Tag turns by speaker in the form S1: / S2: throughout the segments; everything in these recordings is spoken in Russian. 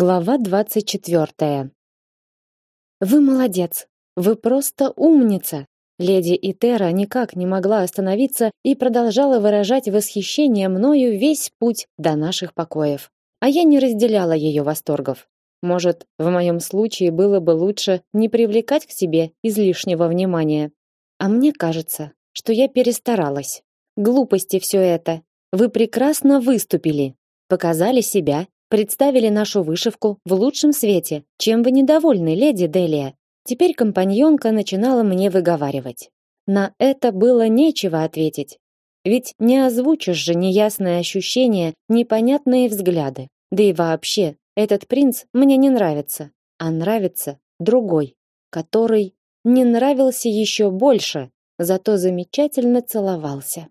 S1: Глава двадцать четвертая. Вы молодец. Вы просто умница. Леди Итера никак не могла остановиться и продолжала выражать восхищение мною весь путь до наших покоев. А я не разделяла ее восторгов. Может, в моем случае было бы лучше не привлекать к себе излишнего внимания. А мне кажется, что я перестаралась. Глупости все это. Вы прекрасно выступили, показали себя представили нашу вышивку в лучшем свете. Чем вы недовольны, леди Делия? Теперь компаньонка начинала мне выговаривать. На это было нечего ответить. Ведь не озвучишь же неясные ощущения, непонятные взгляды. Да и вообще, этот принц мне не нравится, а нравится другой, который не нравился еще больше, зато замечательно целовался.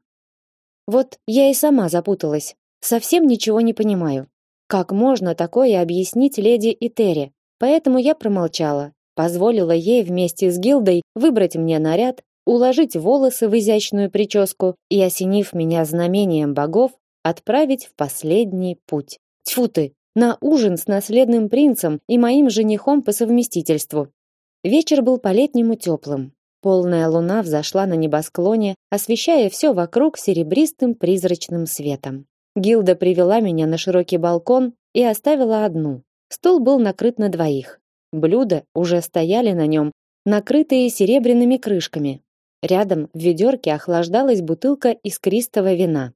S1: Вот я и сама запуталась, совсем ничего не понимаю. Как можно такое объяснить леди Итери? Поэтому я промолчала, позволила ей вместе с Гилдой выбрать мне наряд, уложить волосы в изящную прическу и, осенив меня знамением богов, отправить в последний путь. Тьфу ты, на ужин с наследным принцем и моим женихом по совместительству. Вечер был по-летнему теплым. Полная луна взошла на небосклоне, освещая все вокруг серебристым призрачным светом. Гилда привела меня на широкий балкон и оставила одну. Стол был накрыт на двоих. Блюда уже стояли на нем, накрытые серебряными крышками. Рядом в ведерке охлаждалась бутылка искристого вина.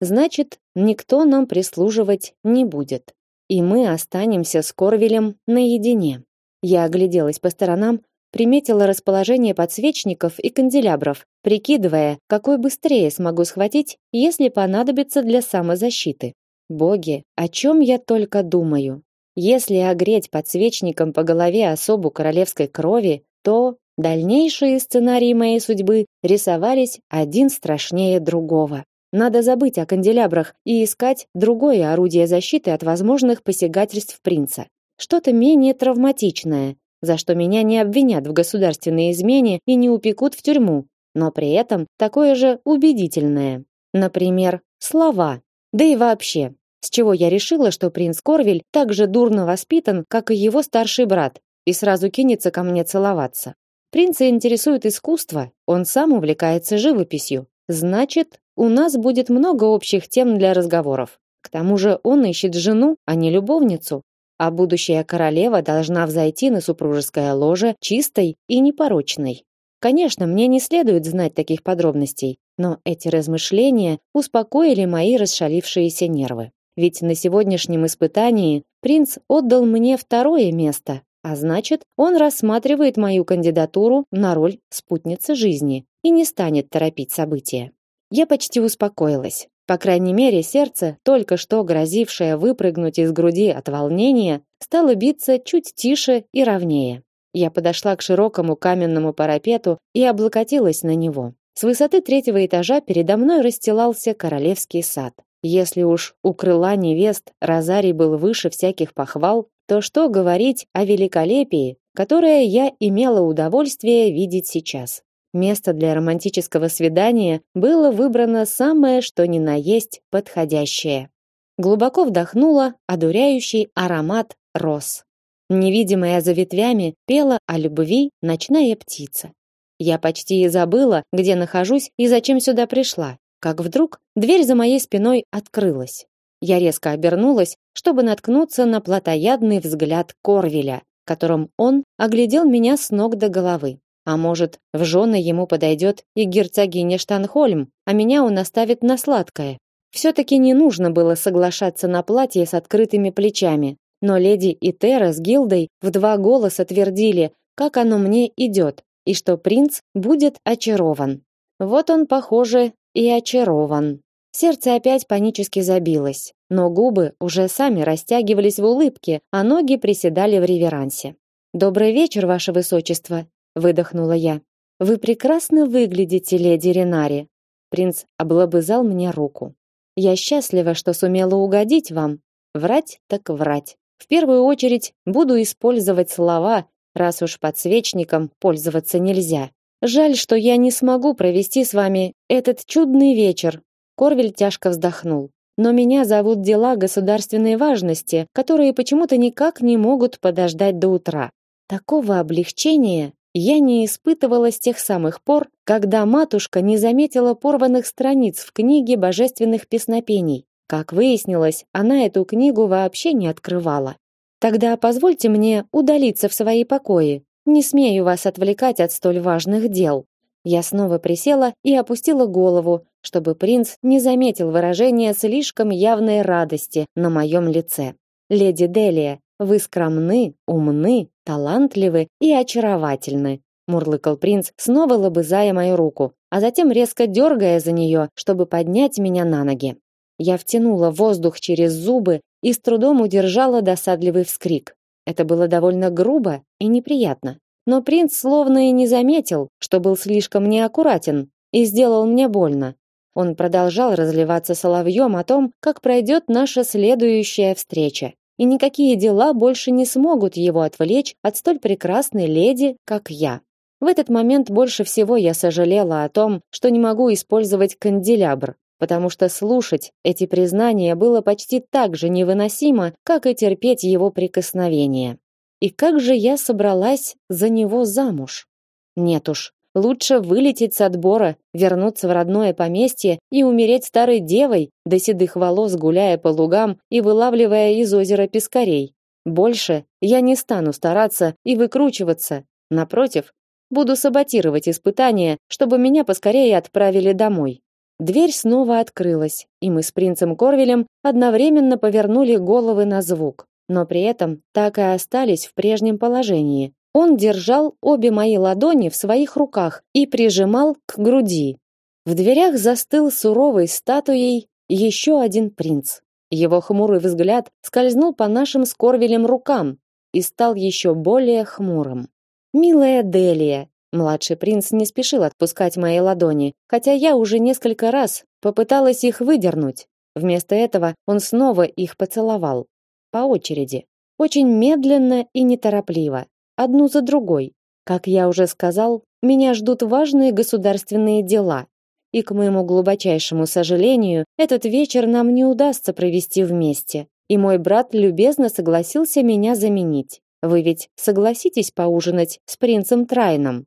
S1: Значит, никто нам прислуживать не будет. И мы останемся с Корвелем наедине. Я огляделась по сторонам, приметила расположение подсвечников и канделябров, прикидывая, какой быстрее смогу схватить, если понадобится для самозащиты. Боги, о чем я только думаю. Если огреть подсвечником по голове особу королевской крови, то дальнейшие сценарии моей судьбы рисовались один страшнее другого. Надо забыть о канделябрах и искать другое орудие защиты от возможных посягательств принца. Что-то менее травматичное, за что меня не обвинят в государственной измене и не упекут в тюрьму, но при этом такое же убедительное. Например, слова. Да и вообще, с чего я решила, что принц Корвель так же дурно воспитан, как и его старший брат, и сразу кинется ко мне целоваться. Принца интересует искусство, он сам увлекается живописью. Значит, у нас будет много общих тем для разговоров. К тому же он ищет жену, а не любовницу, а будущая королева должна взойти на супружеское ложе чистой и непорочной. Конечно, мне не следует знать таких подробностей, но эти размышления успокоили мои расшалившиеся нервы. Ведь на сегодняшнем испытании принц отдал мне второе место, а значит, он рассматривает мою кандидатуру на роль спутницы жизни и не станет торопить события. Я почти успокоилась. По крайней мере, сердце, только что грозившее выпрыгнуть из груди от волнения, стало биться чуть тише и ровнее. Я подошла к широкому каменному парапету и облокотилась на него. С высоты третьего этажа передо мной расстилался королевский сад. Если уж у крыла невест Розарий был выше всяких похвал, то что говорить о великолепии, которое я имела удовольствие видеть сейчас. Место для романтического свидания было выбрано самое что ни на есть подходящее. Глубоко вдохнула одуряющий аромат роз. Невидимая за ветвями пела о любви ночная птица. Я почти и забыла, где нахожусь и зачем сюда пришла, как вдруг дверь за моей спиной открылась. Я резко обернулась, чтобы наткнуться на плотоядный взгляд Корвеля, которым он оглядел меня с ног до головы. А может, в жены ему подойдет и герцогиня Штанхольм, а меня он оставит на сладкое. Все-таки не нужно было соглашаться на платье с открытыми плечами, но леди Итера с Гилдой в два голоса твердили, как оно мне идет, и что принц будет очарован. Вот он, похоже, и очарован. Сердце опять панически забилось, но губы уже сами растягивались в улыбке, а ноги приседали в реверансе. Добрый вечер, ваше высочество, выдохнула я. Вы прекрасно выглядите, леди Ренари. Принц облобызал мне руку. Я счастлива, что сумела угодить вам. Врать так врать. В первую очередь буду использовать слова, раз уж подсвечником пользоваться нельзя. Жаль, что я не смогу провести с вами этот чудный вечер. Корвель тяжко вздохнул. но меня зовут дела государственной важности, которые почему-то никак не могут подождать до утра. Такого облегчения я не испытывала с тех самых пор, когда матушка не заметила порванных страниц в книге божественных песнопений. Как выяснилось, она эту книгу вообще не открывала. Тогда позвольте мне удалиться в свои покои. Не смею вас отвлекать от столь важных дел. Я снова присела и опустила голову, чтобы принц не заметил выражения слишком явной радости на моем лице. Леди Делия, вы скромны, умны, талантливы и очаровательны, мурлыкал принц, снова лобызая мою руку, а затем резко дергая за нее, чтобы поднять меня на ноги. Я втянула воздух через зубы и с трудом удержала досадливый вскрик. Это было довольно грубо и неприятно. Но принц словно и не заметил, что был слишком неаккуратен и сделал мне больно. Он продолжал разливаться соловьем о том, как пройдет наша следующая встреча. И никакие дела больше не смогут его отвлечь от столь прекрасной леди, как я. В этот момент больше всего я сожалела о том, что не могу использовать канделябр, потому что слушать эти признания было почти так же невыносимо, как и терпеть его прикосновения. И как же я собралась за него замуж? Нет уж, лучше вылететь с отбора, вернуться в родное поместье и умереть старой девой, до седых волос гуляя по лугам и вылавливая из озера пескарей. Больше я не стану стараться и выкручиваться. Напротив, буду саботировать испытания, чтобы меня поскорее отправили домой. Дверь снова открылась, и мы с принцем Корвелем одновременно повернули головы на звук но при этом так и остались в прежнем положении. Он держал обе мои ладони в своих руках и прижимал к груди. В дверях застыл суровой статуей еще один принц. Его хмурый взгляд скользнул по нашим с Корвелем рукам и стал еще более хмурым. Милая Делия, младший принц не спешил отпускать мои ладони, хотя я уже несколько раз попыталась их выдернуть. Вместо этого он снова их поцеловал по очереди, очень медленно и неторопливо, одну за другой. Как я уже сказал, меня ждут важные государственные дела, и к моему глубочайшему сожалению, этот вечер нам не удастся провести вместе. И мой брат любезно согласился меня заменить. Вы ведь согласитесь поужинать с принцем Трайном?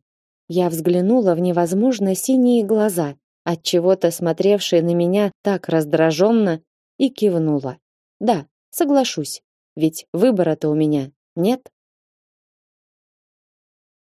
S1: Я взглянула в невозможно синие глаза, от чего-то смотревшие на меня так раздраженно, и кивнула. Да, Соглашусь. Ведь выбора-то у меня нет.